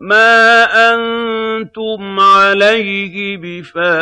مَا أَنتُمْ عَلَيْهِ بِفَاتِنِينَ